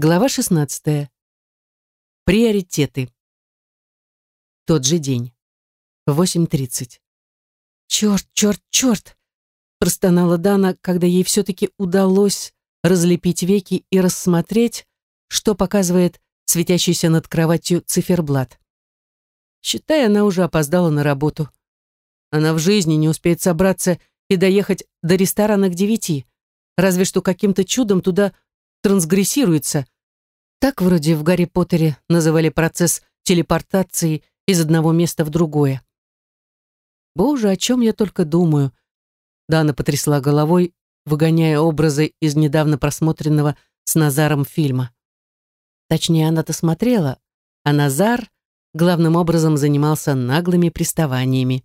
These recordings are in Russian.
Глава 16. Приоритеты. Тот же день. 8.30. «Черт, черт, черт!» простонала Дана, когда ей все-таки удалось разлепить веки и рассмотреть, что показывает светящийся над кроватью циферблат. Считай, она уже опоздала на работу. Она в жизни не успеет собраться и доехать до ресторана к девяти, разве что каким-то чудом туда трансгрессируется. Так вроде в Гарри Поттере называли процесс телепортации из одного места в другое. Боже, о чем я только думаю. Дана потрясла головой, выгоняя образы из недавно просмотренного с Назаром фильма. Точнее, она-то смотрела, а Назар главным образом занимался наглыми приставаниями.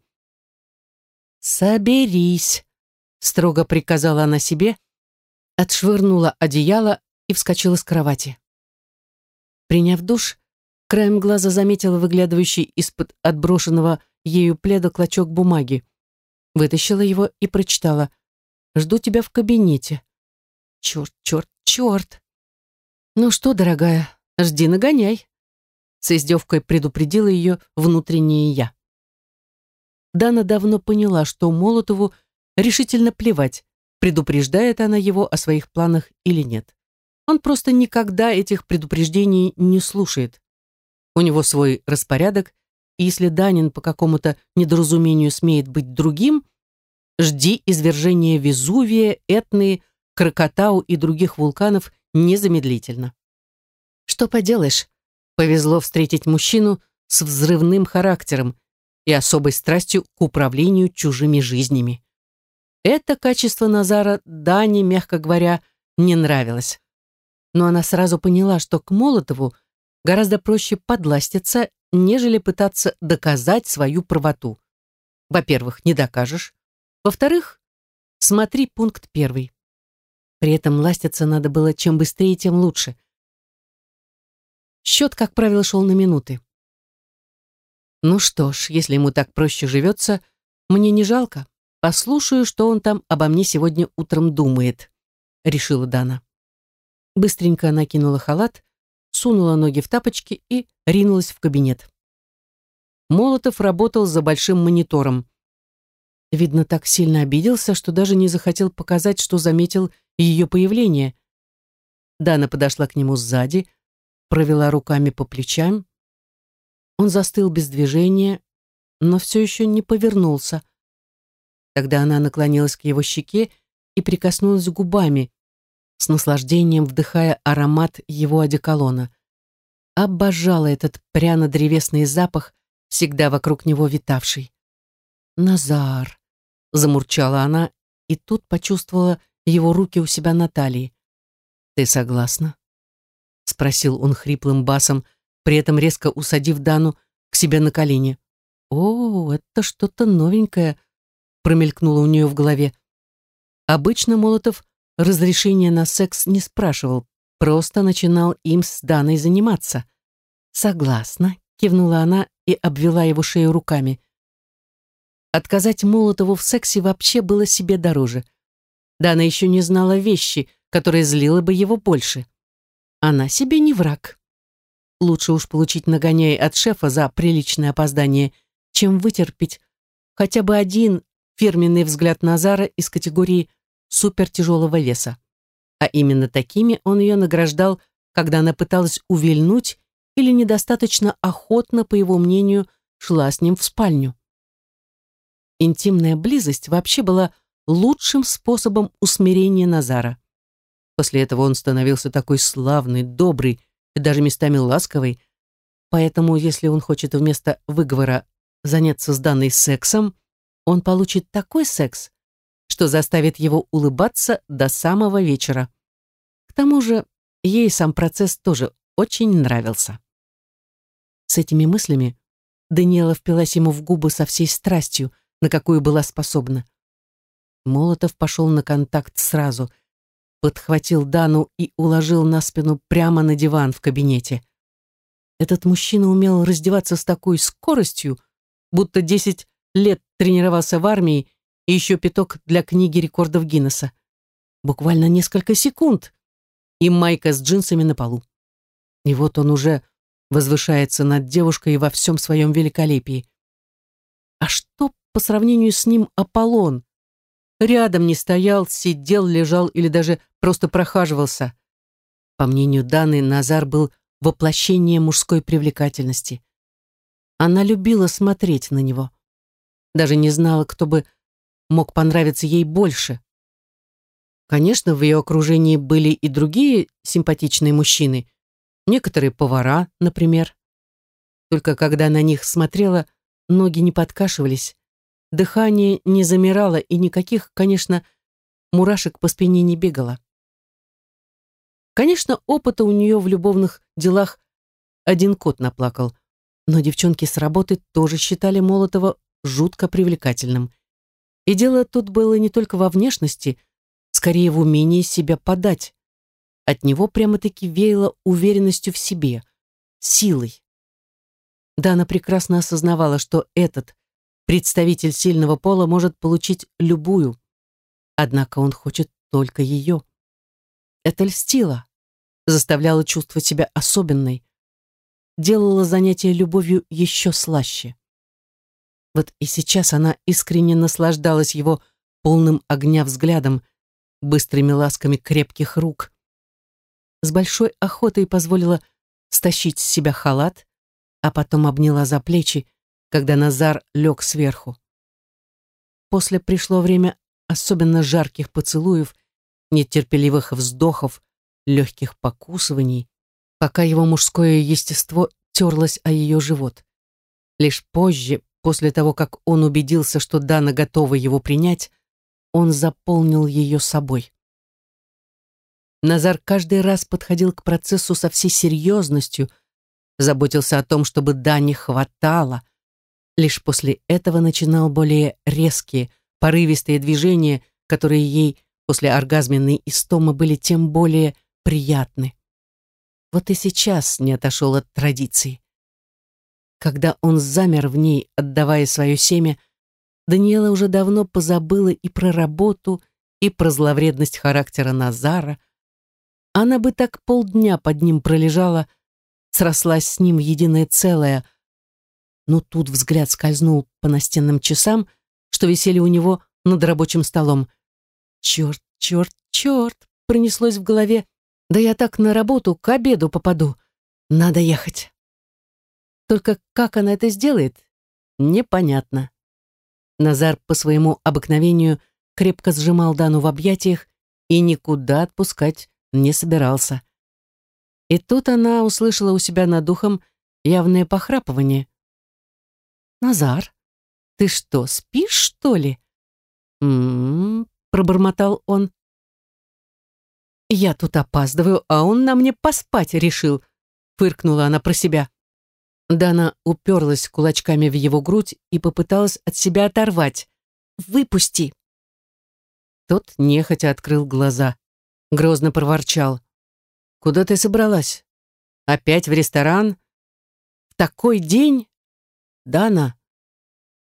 «Соберись», — строго приказала она себе, отшвырнула одеяло и вскочила с кровати. Приняв душ, краем глаза заметила выглядывающий из-под отброшенного ею пледа клочок бумаги. Вытащила его и прочитала. «Жду тебя в кабинете». «Черт, черт, черт!» «Ну что, дорогая, жди нагоняй!» С издевкой предупредила ее внутреннее «я». Дана давно поняла, что Молотову решительно плевать, предупреждает она его о своих планах или нет. Он просто никогда этих предупреждений не слушает. У него свой распорядок, и если Данин по какому-то недоразумению смеет быть другим, жди извержения Везувия, Этны, Крокотау и других вулканов незамедлительно. Что поделаешь, повезло встретить мужчину с взрывным характером и особой страстью к управлению чужими жизнями. Это качество Назара Дане, мягко говоря, не нравилось. Но она сразу поняла, что к Молотову гораздо проще подластиться, нежели пытаться доказать свою правоту. Во-первых, не докажешь. Во-вторых, смотри пункт первый. При этом ластиться надо было чем быстрее, тем лучше. Счет, как правило, шел на минуты. Ну что ж, если ему так проще живется, мне не жалко. Послушаю, что он там обо мне сегодня утром думает, решила Дана. Быстренько накинула халат, сунула ноги в тапочки и ринулась в кабинет. Молотов работал за большим монитором. Видно, так сильно обиделся, что даже не захотел показать, что заметил ее появление. Дана подошла к нему сзади, провела руками по плечам. Он застыл без движения, но все еще не повернулся. Тогда она наклонилась к его щеке и прикоснулась губами, с наслаждением вдыхая аромат его одеколона. Обожала этот пряно-древесный запах, всегда вокруг него витавший. «Назар!» — замурчала она, и тут почувствовала его руки у себя на талии. «Ты согласна?» — спросил он хриплым басом, при этом резко усадив Дану к себе на колени. «О, это что-то новенькое!» промелькнуло у нее в голове. Обычно Молотов разрешения на секс не спрашивал, просто начинал им с Даной заниматься. «Согласна», — кивнула она и обвела его шею руками. Отказать Молотову в сексе вообще было себе дороже. Дана еще не знала вещи, которые злила бы его больше. Она себе не враг. Лучше уж получить нагоняй от шефа за приличное опоздание, чем вытерпеть хотя бы один фирменный взгляд Назара из категории супертяжелого веса. А именно такими он ее награждал, когда она пыталась увильнуть или недостаточно охотно, по его мнению, шла с ним в спальню. Интимная близость вообще была лучшим способом усмирения Назара. После этого он становился такой славный, добрый и даже местами ласковый, поэтому если он хочет вместо выговора заняться с данной сексом, он получит такой секс, что заставит его улыбаться до самого вечера. К тому же, ей сам процесс тоже очень нравился. С этими мыслями Даниэла впилась ему в губы со всей страстью, на какую была способна. Молотов пошел на контакт сразу, подхватил Дану и уложил на спину прямо на диван в кабинете. Этот мужчина умел раздеваться с такой скоростью, будто десять лет тренировался в армии и еще пяток для книги рекордов Гиннесса. Буквально несколько секунд. и майка с джинсами на полу. И вот он уже возвышается над девушкой во всем своем великолепии. А что по сравнению с ним Аполлон? Рядом не стоял, сидел, лежал или даже просто прохаживался. По мнению Даны, Назар был воплощением мужской привлекательности. Она любила смотреть на него. Даже не знала, кто бы мог понравиться ей больше. Конечно, в ее окружении были и другие симпатичные мужчины, некоторые повара, например. Только когда на них смотрела, ноги не подкашивались, дыхание не замирало и никаких, конечно, мурашек по спине не бегало. Конечно, опыта у нее в любовных делах один кот наплакал, но девчонки с работы тоже считали Молотова жутко привлекательным. И дело тут было не только во внешности, скорее в умении себя подать. От него прямо-таки веяло уверенностью в себе, силой. Дана прекрасно осознавала, что этот представитель сильного пола может получить любую, однако он хочет только ее. Это льстило, заставляло чувствовать себя особенной, делало занятие любовью еще слаще. Вот и сейчас она искренне наслаждалась его полным огня взглядом, быстрыми ласками крепких рук. С большой охотой позволила стащить с себя халат, а потом обняла за плечи, когда Назар лег сверху. После пришло время особенно жарких поцелуев, нетерпеливых вздохов, легких покусываний, пока его мужское естество терлось о ее живот. Лишь позже, после того, как он убедился, что Дана готова его принять, он заполнил ее собой. Назар каждый раз подходил к процессу со всей серьезностью, заботился о том, чтобы Дане хватало. Лишь после этого начинал более резкие, порывистые движения, которые ей после оргазменной истомы были тем более приятны. Вот и сейчас не отошел от традиции. Когда он замер в ней, отдавая свое семя, Даниэла уже давно позабыла и про работу, и про зловредность характера Назара. Она бы так полдня под ним пролежала, срослась с ним единое целое. Но тут взгляд скользнул по настенным часам, что висели у него над рабочим столом. «Черт, черт, черт!» пронеслось в голове. «Да я так на работу к обеду попаду. Надо ехать». Только как она это сделает, непонятно. Назар по своему обыкновению крепко сжимал Дану в объятиях и никуда отпускать не собирался. И тут она услышала у себя над духом явное похрапывание. «Назар, ты что, спишь, что ли?» «М-м-м», пробормотал он. «Я тут опаздываю, а он на мне поспать решил», — фыркнула она про себя. Дана уперлась кулачками в его грудь и попыталась от себя оторвать. «Выпусти!» Тот нехотя открыл глаза. Грозно проворчал. «Куда ты собралась? Опять в ресторан? В такой день? Дана,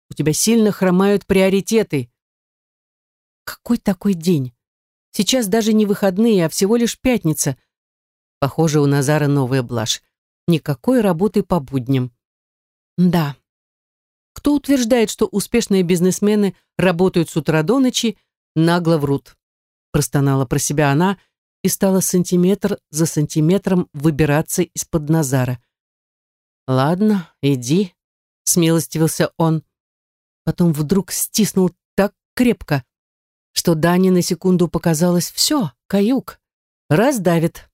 у тебя сильно хромают приоритеты». «Какой такой день? Сейчас даже не выходные, а всего лишь пятница». Похоже, у Назара новая блажь никакой работы по будням. Да. Кто утверждает, что успешные бизнесмены работают с утра до ночи, нагло врут. Простонала про себя она и стала сантиметр за сантиметром выбираться из-под Назара. «Ладно, иди», — смилостивился он. Потом вдруг стиснул так крепко, что Дане на секунду показалось все, каюк, раздавит.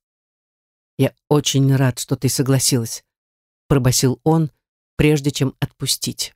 «Я очень рад, что ты согласилась», — пробасил он, прежде чем отпустить.